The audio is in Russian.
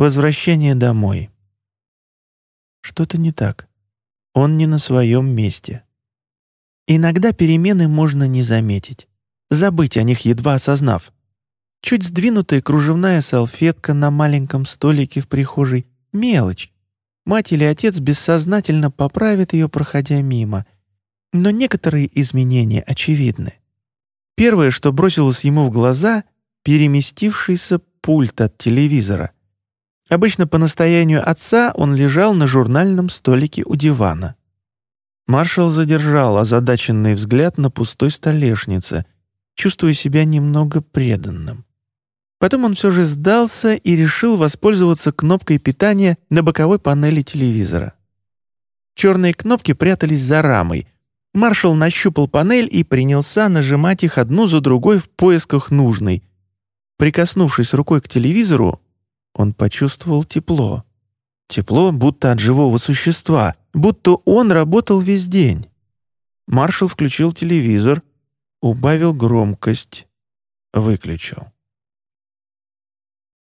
Возвращение домой. Что-то не так. Он не на своем месте. Иногда перемены можно не заметить. Забыть о них, едва осознав. Чуть сдвинутая кружевная салфетка на маленьком столике в прихожей — мелочь. Мать или отец бессознательно поправят ее, проходя мимо. Но некоторые изменения очевидны. Первое, что бросилось ему в глаза — переместившийся пульт от телевизора. Обычно по настоянию отца он лежал на журнальном столике у дивана. Маршал задержал озадаченный взгляд на пустой столешнице, чувствуя себя немного преданным. Потом он все же сдался и решил воспользоваться кнопкой питания на боковой панели телевизора. Черные кнопки прятались за рамой. Маршал нащупал панель и принялся нажимать их одну за другой в поисках нужной. Прикоснувшись рукой к телевизору, он почувствовал тепло. Тепло, будто от живого существа, будто он работал весь день. Маршал включил телевизор, убавил громкость, выключил.